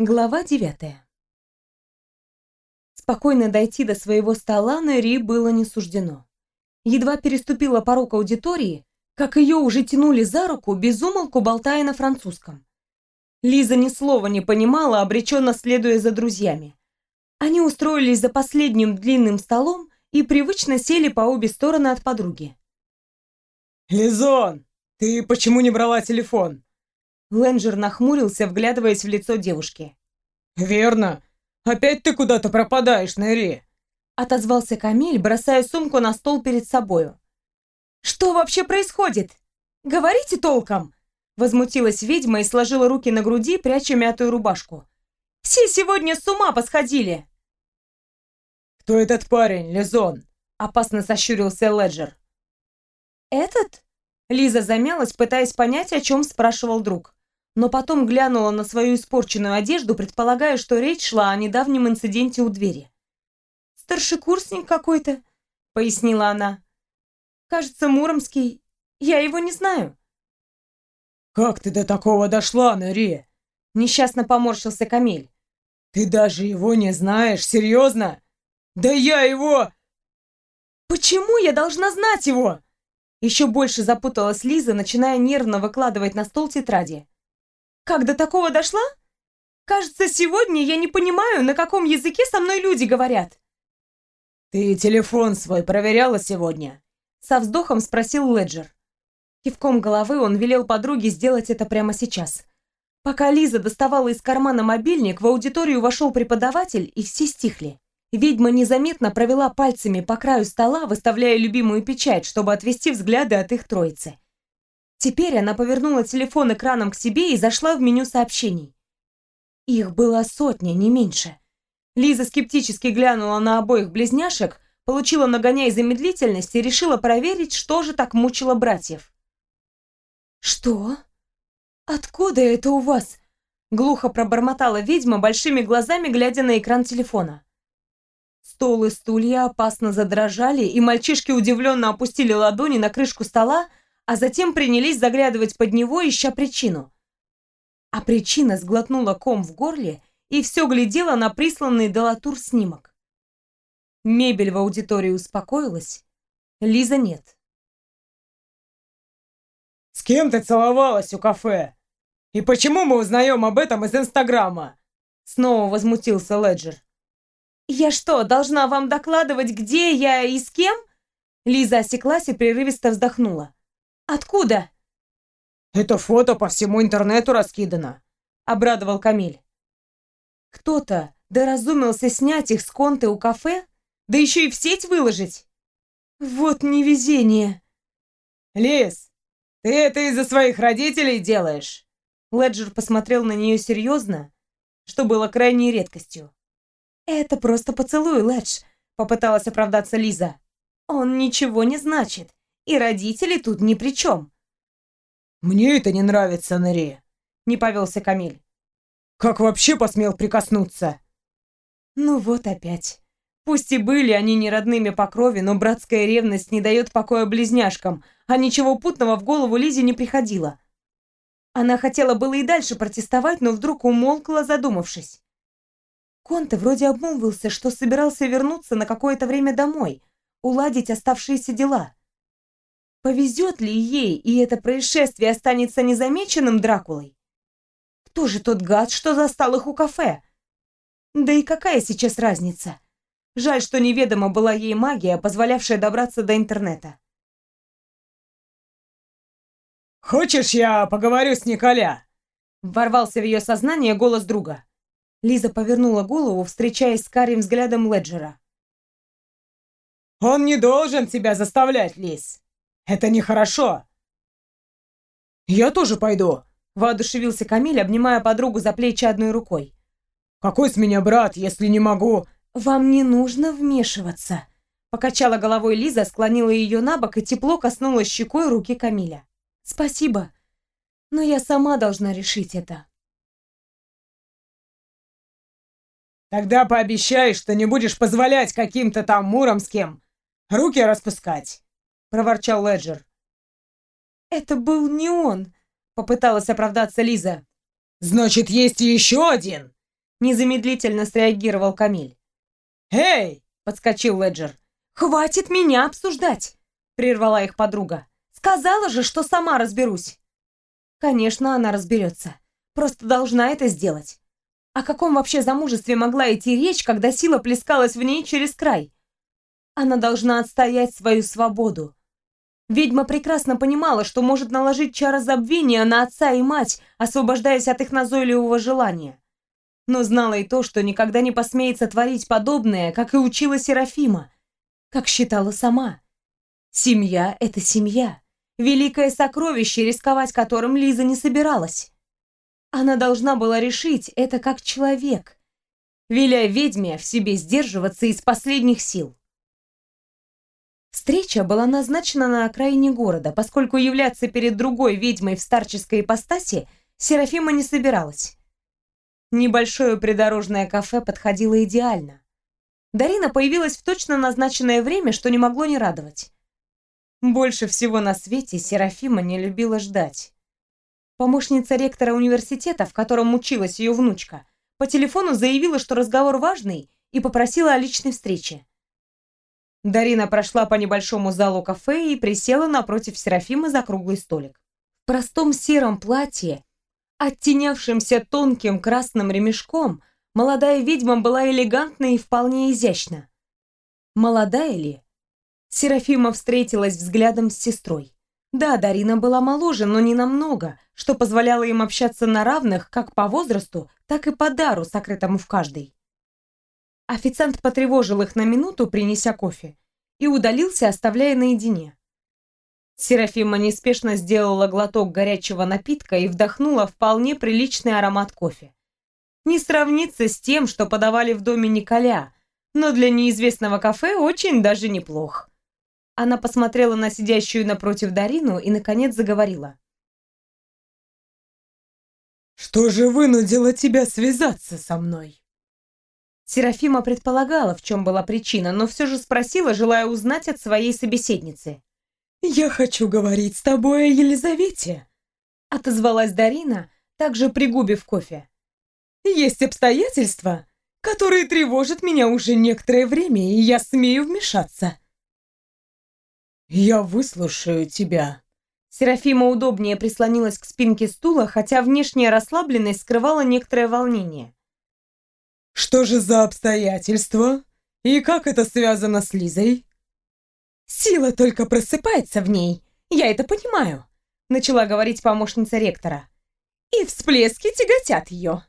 Глава девятая. Спокойно дойти до своего стола Нэри было не суждено. Едва переступила порог аудитории, как ее уже тянули за руку, безумолку болтая на французском. Лиза ни слова не понимала, обреченно следуя за друзьями. Они устроились за последним длинным столом и привычно сели по обе стороны от подруги. «Лизон, ты почему не брала телефон?» Ленджер нахмурился, вглядываясь в лицо девушки. «Верно. Опять ты куда-то пропадаешь, Нэри!» Отозвался Камиль, бросая сумку на стол перед собою. «Что вообще происходит? Говорите толком!» Возмутилась ведьма и сложила руки на груди, пряча мятую рубашку. «Все сегодня с ума посходили!» «Кто этот парень, Лизон?» Опасно сощурился Леджер. «Этот?» Лиза замялась, пытаясь понять, о чем спрашивал друг но потом глянула на свою испорченную одежду, предполагая, что речь шла о недавнем инциденте у двери. «Старшекурсник какой-то», — пояснила она. «Кажется, Муромский. Я его не знаю». «Как ты до такого дошла, Нари?» — несчастно поморщился Камиль. «Ты даже его не знаешь? Серьезно? Да я его...» «Почему я должна знать его?» Еще больше запуталась Лиза, начиная нервно выкладывать на стол тетради. Как до такого дошла? Кажется, сегодня я не понимаю, на каком языке со мной люди говорят. Ты телефон свой проверяла сегодня? Со вздохом спросил Леджер. Кивком головы он велел подруге сделать это прямо сейчас. Пока Лиза доставала из кармана мобильник, в аудиторию вошел преподаватель, и все стихли. Ведьма незаметно провела пальцами по краю стола, выставляя любимую печать, чтобы отвести взгляды от их троицы. Теперь она повернула телефон экраном к себе и зашла в меню сообщений. Их было сотня, не меньше. Лиза скептически глянула на обоих близняшек, получила нагоняй замедлительность и решила проверить, что же так мучило братьев. «Что? Откуда это у вас?» Глухо пробормотала ведьма, большими глазами глядя на экран телефона. Стол и стулья опасно задрожали, и мальчишки удивленно опустили ладони на крышку стола, а затем принялись заглядывать под него, ища причину. А причина сглотнула ком в горле и все глядела на присланный Делатур снимок. Мебель в аудитории успокоилась, Лиза нет. «С кем ты целовалась у кафе? И почему мы узнаем об этом из Инстаграма?» Снова возмутился Леджер. «Я что, должна вам докладывать, где я и с кем?» Лиза осеклась и прерывисто вздохнула. Откуда? Это фото по всему интернету раскидано, обрадовал Камиль. Кто-то доразумился снять их с конты у кафе, да еще и в сеть выложить. Вот невезение. Лиз, ты это из-за своих родителей делаешь? Леджер посмотрел на нее серьезно, что было крайней редкостью. «Это просто поцелуй, Ледж», — попыталась оправдаться Лиза. «Он ничего не значит и родители тут ни при чем. «Мне это не нравится, Нэри», — не повелся Камиль. «Как вообще посмел прикоснуться?» Ну вот опять. Пусть и были они не родными по крови, но братская ревность не дает покоя близняшкам, а ничего путного в голову Лизе не приходило. Она хотела было и дальше протестовать, но вдруг умолкла, задумавшись. Конте вроде обмолвился, что собирался вернуться на какое-то время домой, уладить оставшиеся дела. Повезет ли ей, и это происшествие останется незамеченным Дракулой? Кто же тот гад, что застал их у кафе? Да и какая сейчас разница? Жаль, что неведома была ей магия, позволявшая добраться до интернета. «Хочешь, я поговорю с Николя?» Ворвался в ее сознание голос друга. Лиза повернула голову, встречаясь с карим взглядом Леджера. «Он не должен тебя заставлять, Лиз. Это нехорошо!» «Я тоже пойду!» — воодушевился Камиль, обнимая подругу за плечи одной рукой. «Какой с меня брат, если не могу...» «Вам не нужно вмешиваться!» Покачала головой Лиза, склонила ее на бок и тепло коснулась щекой руки Камиля. «Спасибо, но я сама должна решить это». «Тогда пообещай, что не будешь позволять каким-то там муромским руки распускать!» — проворчал Леджер. «Это был не он», — попыталась оправдаться Лиза. «Значит, есть еще один. Незамедлительно среагировал Камиль. «Эй!» — подскочил Леджер. «Хватит меня обсуждать!» — прервала их подруга. «Сказала же, что сама разберусь!» Конечно, она разберется. Просто должна это сделать. О каком вообще замужестве могла идти речь, когда сила плескалась в ней через край? Она должна отстоять свою свободу. Ведьма прекрасно понимала, что может наложить чары забвения на отца и мать, освобождаясь от их назойливого желания. Но знала и то, что никогда не посмеет сотворить подобное, как и учила Серафима, как считала сама. Семья — это семья. Великое сокровище, рисковать которым Лиза не собиралась. Она должна была решить это как человек, веля ведьме в себе сдерживаться из последних сил. Встреча была назначена на окраине города, поскольку являться перед другой ведьмой в старческой ипостаси Серафима не собиралась. Небольшое придорожное кафе подходило идеально. Дарина появилась в точно назначенное время, что не могло не радовать. Больше всего на свете Серафима не любила ждать. Помощница ректора университета, в котором училась ее внучка, по телефону заявила, что разговор важный, и попросила о личной встрече. Дарина прошла по небольшому залу кафе и присела напротив Серафимы за круглый столик. В простом сером платье, оттенявшемся тонким красным ремешком, молодая ведьма была элегантна и вполне изящна. Молодая ли? Серафима встретилась взглядом с сестрой. Да, Дарина была моложе, но не намного, что позволяло им общаться на равных как по возрасту, так и по дару, сокрытому в каждой. Официант потревожил их на минуту, принеся кофе, и удалился, оставляя наедине. Серафима неспешно сделала глоток горячего напитка и вдохнула вполне приличный аромат кофе. Не сравнится с тем, что подавали в доме Николя, но для неизвестного кафе очень даже неплох. Она посмотрела на сидящую напротив Дарину и, наконец, заговорила. «Что же вынудило тебя связаться со мной?» Серафима предполагала, в чем была причина, но все же спросила, желая узнать от своей собеседницы. «Я хочу говорить с тобой о Елизавете», — отозвалась Дарина, также пригубив кофе. «Есть обстоятельства, которые тревожат меня уже некоторое время, и я смею вмешаться». «Я выслушаю тебя». Серафима удобнее прислонилась к спинке стула, хотя внешняя расслабленность скрывала некоторое волнение. Что же за обстоятельства? И как это связано с Лизой? Сила только просыпается в ней. Я это понимаю, начала говорить помощница ректора. И всплески тяготят ее.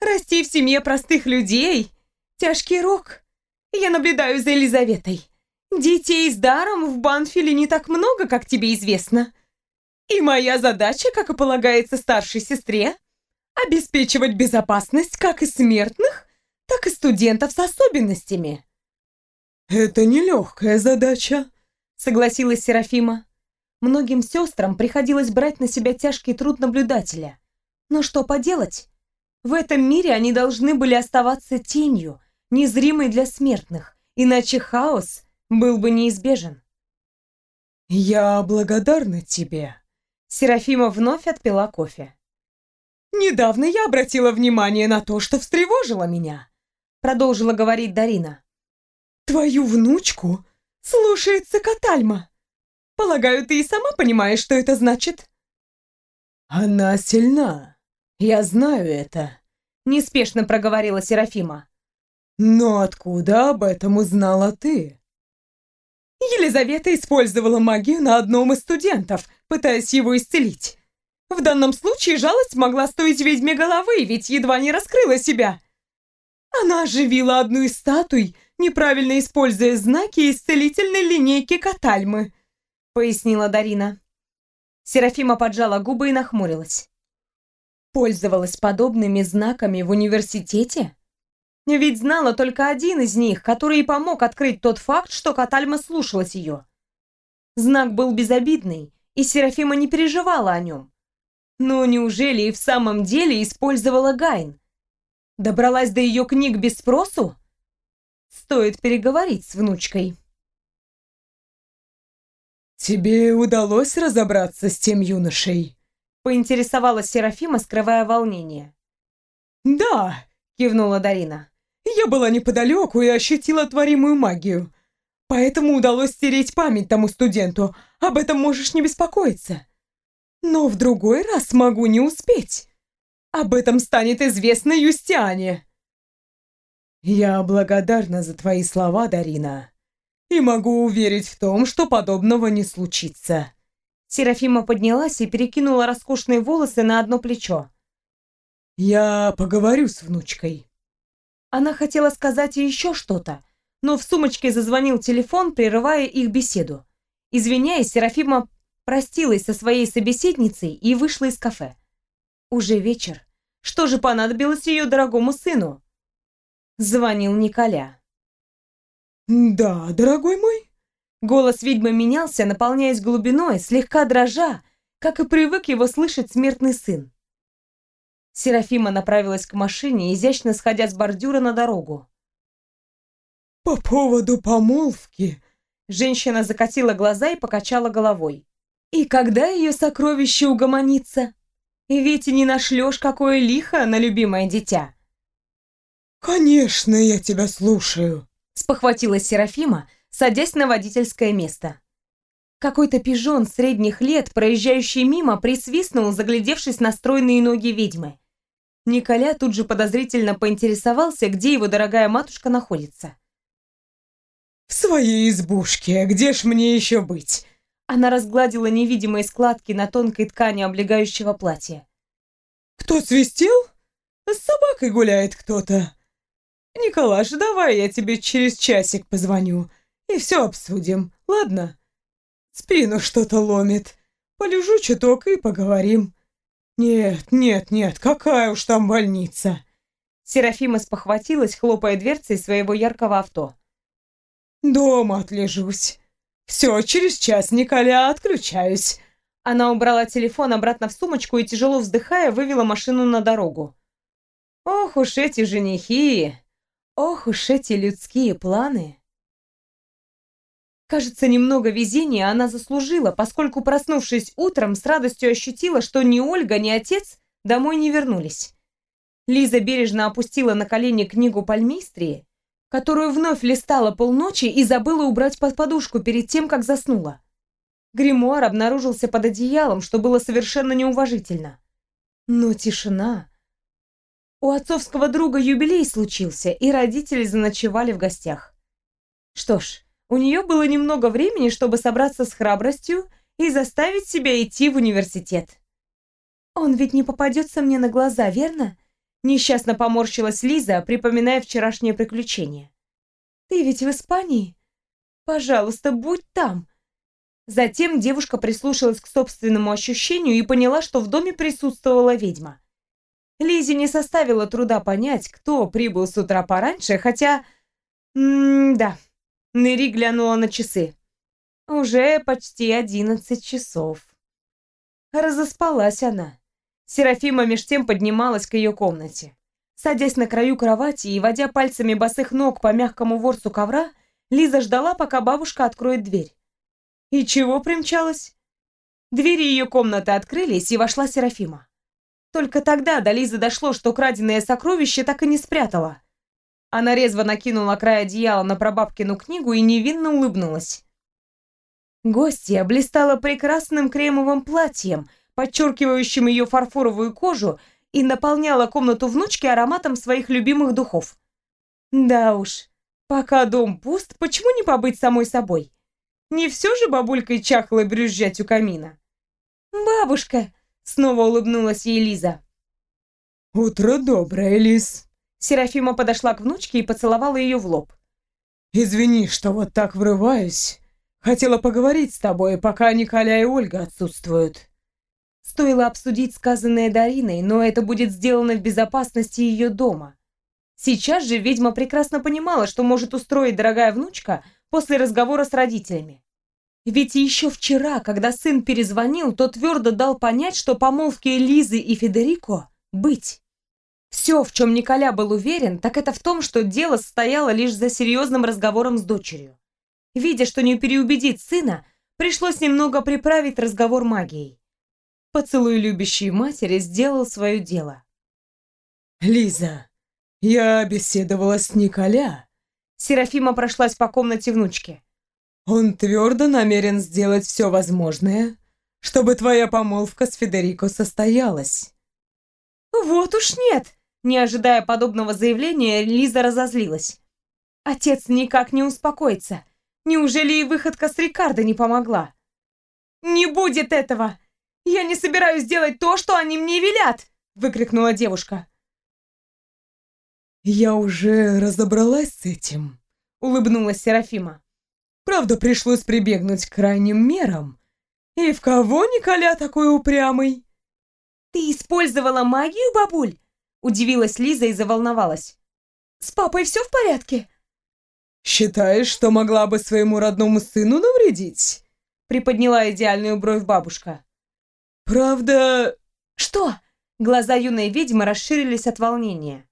Расти в семье простых людей — тяжкий рок. Я наблюдаю за Елизаветой. Детей с даром в Банфиле не так много, как тебе известно. И моя задача, как и полагается старшей сестре, обеспечивать безопасность как и смертных, так и студентов с особенностями. «Это нелегкая задача», — согласилась Серафима. Многим сестрам приходилось брать на себя тяжкий труд наблюдателя. Но что поделать? В этом мире они должны были оставаться тенью, незримой для смертных, иначе хаос был бы неизбежен. «Я благодарна тебе», — Серафима вновь отпила кофе. «Недавно я обратила внимание на то, что встревожило меня продолжила говорить Дарина. Твою внучку слушается Катальма. Полагаю, ты и сама понимаешь, что это значит? Она сильна. Я знаю это, неспешно проговорила Серафима. Но откуда об этом узнала ты? Елизавета использовала магию на одном из студентов, пытаясь его исцелить. В данном случае жалость могла стоить ведьме головы, ведь едва не раскрыла себя. Она оживила одну из статуй, неправильно используя знаки исцелительной линейки Катальмы», — пояснила Дарина. Серафима поджала губы и нахмурилась. Пользовалась подобными знаками в университете? Ведь знала только один из них, который и помог открыть тот факт, что Катальма слушалась ее. Знак был безобидный, и Серафима не переживала о нем. Но неужели и в самом деле использовала Гайн? Добралась до ее книг без спросу? Стоит переговорить с внучкой. «Тебе удалось разобраться с тем юношей?» Поинтересовалась Серафима, скрывая волнение. «Да», — кивнула Дарина. Я была неподалеку и ощутила творимую магию. Поэтому удалось стереть память тому студенту. Об этом можешь не беспокоиться. Но в другой раз могу не успеть. Об этом станет известно Юстиане. Я благодарна за твои слова, Дарина. И могу уверить в том, что подобного не случится. Серафима поднялась и перекинула роскошные волосы на одно плечо. Я поговорю с внучкой. Она хотела сказать еще что-то, но в сумочке зазвонил телефон, прерывая их беседу. Извиняясь, Серафима простилась со своей собеседницей и вышла из кафе. Уже вечер. Что же понадобилось ее дорогому сыну? Звонил Николя. «Да, дорогой мой». Голос ведьмы менялся, наполняясь глубиной, слегка дрожа, как и привык его слышать смертный сын. Серафима направилась к машине, изящно сходя с бордюра на дорогу. «По поводу помолвки...» Женщина закатила глаза и покачала головой. «И когда ее сокровище угомонится? Ведь и не нашлешь, какое лихо на любимое дитя!» «Конечно, я тебя слушаю!» спохватилась Серафима, садясь на водительское место. Какой-то пижон средних лет, проезжающий мимо, присвистнул, заглядевшись на стройные ноги ведьмы. Николя тут же подозрительно поинтересовался, где его дорогая матушка находится. «В своей избушке, где ж мне еще быть?» Она разгладила невидимые складки на тонкой ткани облегающего платья. «Кто свистел? С собакой гуляет кто-то. Николаш, давай я тебе через часик позвоню, и все обсудим, ладно? Спину что-то ломит. Полежу чуток и поговорим». «Нет, нет, нет, какая уж там больница!» Серафима спохватилась, хлопая дверцей своего яркого авто. «Дома отлежусь. Все, через час, Николя, отключаюсь». Она убрала телефон обратно в сумочку и, тяжело вздыхая, вывела машину на дорогу. «Ох уж эти женихи! Ох уж эти людские планы!» Кажется, немного везения она заслужила, поскольку, проснувшись утром, с радостью ощутила, что ни Ольга, ни отец домой не вернулись. Лиза бережно опустила на колени книгу пальмистрии, которую вновь листала полночи и забыла убрать под подушку перед тем, как заснула. Гримуар обнаружился под одеялом, что было совершенно неуважительно. Но тишина... У отцовского друга юбилей случился, и родители заночевали в гостях. Что ж, у нее было немного времени, чтобы собраться с храбростью и заставить себя идти в университет. «Он ведь не попадется мне на глаза, верно?» Несчастно поморщилась Лиза, припоминая вчерашнее приключение. «Ты ведь в Испании? Пожалуйста, будь там!» Затем девушка прислушалась к собственному ощущению и поняла, что в доме присутствовала ведьма. Лизе не составило труда понять, кто прибыл с утра пораньше, хотя... М-да, Нэри глянула на часы. Уже почти одиннадцать часов. Разоспалась она. Серафима меж тем поднималась к ее комнате. Садясь на краю кровати и водя пальцами босых ног по мягкому ворсу ковра, Лиза ждала, пока бабушка откроет дверь. И чего примчалась? Двери ее комнаты открылись, и вошла Серафима. Только тогда до Лизы дошло, что краденое сокровище так и не спрятала. Она резво накинула край одеяла на прабабкину книгу и невинно улыбнулась. Гостья блистала прекрасным кремовым платьем, подчеркивающим ее фарфоровую кожу, и наполняла комнату внучки ароматом своих любимых духов. Да уж, пока дом пуст, почему не побыть самой собой? Не все же бабулькой чахлой брюзжать у камина? «Бабушка!» — снова улыбнулась ей Лиза. «Утро доброе, Лиз!» Серафима подошла к внучке и поцеловала ее в лоб. «Извини, что вот так врываюсь. Хотела поговорить с тобой, пока Николя и Ольга отсутствуют». Стоило обсудить сказанное Дариной, но это будет сделано в безопасности ее дома. Сейчас же ведьма прекрасно понимала, что может устроить дорогая внучка после разговора с родителями. Ведь еще вчера, когда сын перезвонил, то твердо дал понять, что помолвки Лизы и Федерико быть. Все, в чем Николя был уверен, так это в том, что дело стояло лишь за серьезным разговором с дочерью. Видя, что не переубедит сына, пришлось немного приправить разговор магией. Поцелуй любящей матери сделал свое дело. «Лиза, Я беседовала с Николя. Серафима прошлась по комнате внучки. Он твердо намерен сделать все возможное, чтобы твоя помолвка с Федерико состоялась. Вот уж нет! Не ожидая подобного заявления, Лиза разозлилась. Отец никак не успокоится. Неужели и выходка с Рикардо не помогла? «Не будет этого! Я не собираюсь делать то, что они мне велят!» выкрикнула девушка. «Я уже разобралась с этим», — улыбнулась Серафима. «Правда, пришлось прибегнуть к крайним мерам. И в кого Николя такой упрямый?» «Ты использовала магию, бабуль?» — удивилась Лиза и заволновалась. «С папой все в порядке?» «Считаешь, что могла бы своему родному сыну навредить?» — приподняла идеальную бровь бабушка. «Правда...» «Что?» Глаза юной ведьмы расширились от волнения.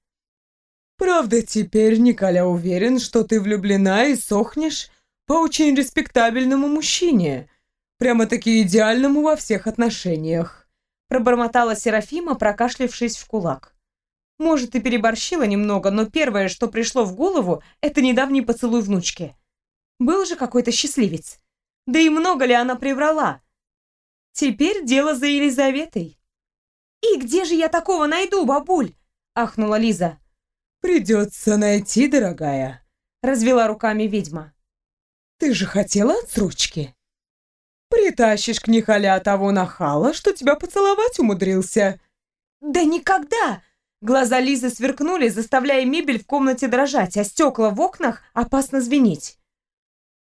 «Правда, теперь Николя уверен, что ты влюблена и сохнешь по очень респектабельному мужчине, прямо-таки идеальному во всех отношениях», пробормотала Серафима, прокашлившись в кулак. Может, и переборщила немного, но первое, что пришло в голову, это недавний поцелуй внучки. Был же какой-то счастливец. Да и много ли она приврала? Теперь дело за Елизаветой. «И где же я такого найду, бабуль?» — ахнула Лиза. «Придется найти, дорогая», — развела руками ведьма. «Ты же хотела отсрочки? Притащишь к Николя того нахала, что тебя поцеловать умудрился». «Да никогда!» Глаза Лизы сверкнули, заставляя мебель в комнате дрожать, а стекла в окнах опасно звенеть.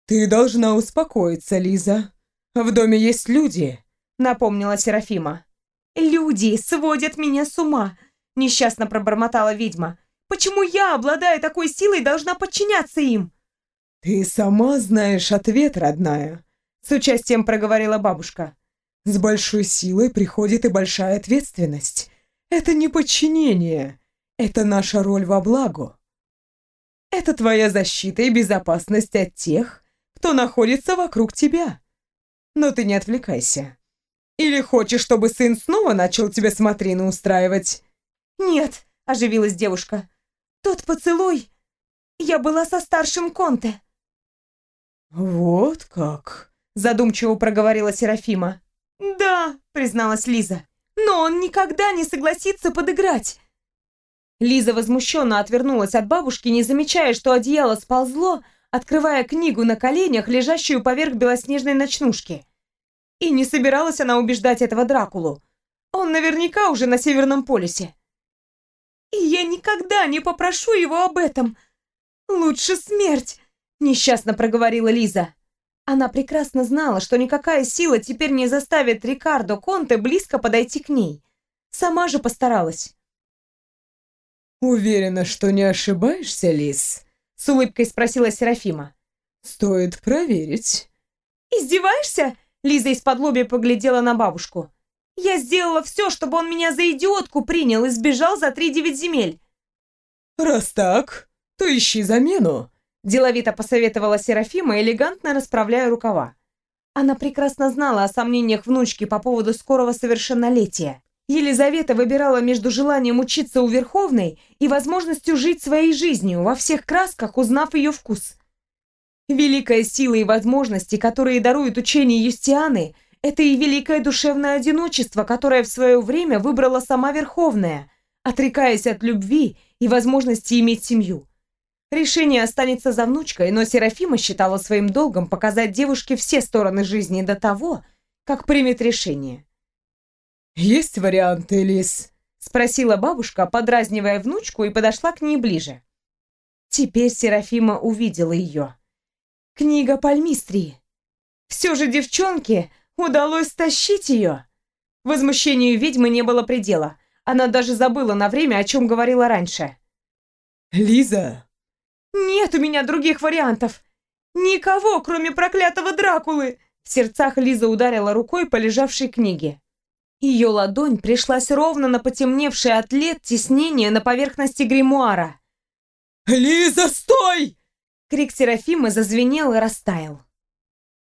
«Ты должна успокоиться, Лиза. В доме есть люди», — напомнила Серафима. «Люди сводят меня с ума!» — несчастно пробормотала ведьма. «Почему я, обладая такой силой, должна подчиняться им?» «Ты сама знаешь ответ, родная», — с участием проговорила бабушка. «С большой силой приходит и большая ответственность. Это не подчинение, это наша роль во благо. Это твоя защита и безопасность от тех, кто находится вокруг тебя. Но ты не отвлекайся. Или хочешь, чтобы сын снова начал тебе смотрины устраивать?» «Нет», — оживилась девушка. «Тот поцелуй... Я была со старшим Конте». «Вот как?» — задумчиво проговорила Серафима. «Да», — призналась Лиза. «Но он никогда не согласится подыграть». Лиза возмущенно отвернулась от бабушки, не замечая, что одеяло сползло, открывая книгу на коленях, лежащую поверх белоснежной ночнушки. И не собиралась она убеждать этого Дракулу. Он наверняка уже на Северном полюсе. И я никогда не попрошу его об этом. Лучше смерть, несчастно проговорила Лиза. Она прекрасно знала, что никакая сила теперь не заставит Рикардо Конте близко подойти к ней. Сама же постаралась. «Уверена, что не ошибаешься, Лиз?» — с улыбкой спросила Серафима. «Стоит проверить». «Издеваешься?» Лиза из-под лобья поглядела на бабушку. «Я сделала все, чтобы он меня за идиотку принял и сбежал за три девять земель». «Раз так, то ищи замену», – деловито посоветовала Серафима, элегантно расправляя рукава. Она прекрасно знала о сомнениях внучки по поводу скорого совершеннолетия. Елизавета выбирала между желанием учиться у Верховной и возможностью жить своей жизнью во всех красках, узнав ее вкус. Великая сила и возможности, которые дарует учение Юстианы, это и великое душевное одиночество, которое в свое время выбрала сама Верховная, отрекаясь от любви и возможности иметь семью. Решение останется за внучкой, но Серафима считала своим долгом показать девушке все стороны жизни до того, как примет решение. «Есть варианты, Лис?» — спросила бабушка, подразнивая внучку, и подошла к ней ближе. Теперь Серафима увидела ее. Книга Пальмистрии. Все же девчонке удалось стащить ее. Возмущению ведьмы не было предела. Она даже забыла на время, о чем говорила раньше. «Лиза!» «Нет у меня других вариантов! Никого, кроме проклятого Дракулы!» В сердцах Лиза ударила рукой по лежавшей книге. Ее ладонь пришлась ровно на потемневшее от лет теснение на поверхности гримуара. «Лиза, стой!» Крик Серафимы зазвенел и растаял.